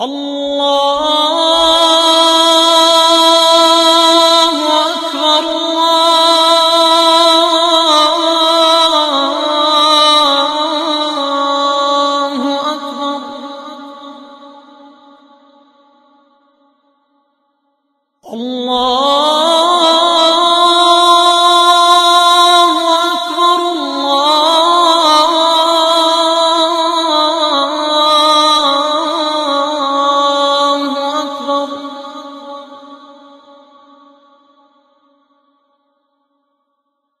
الله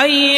حي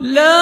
لا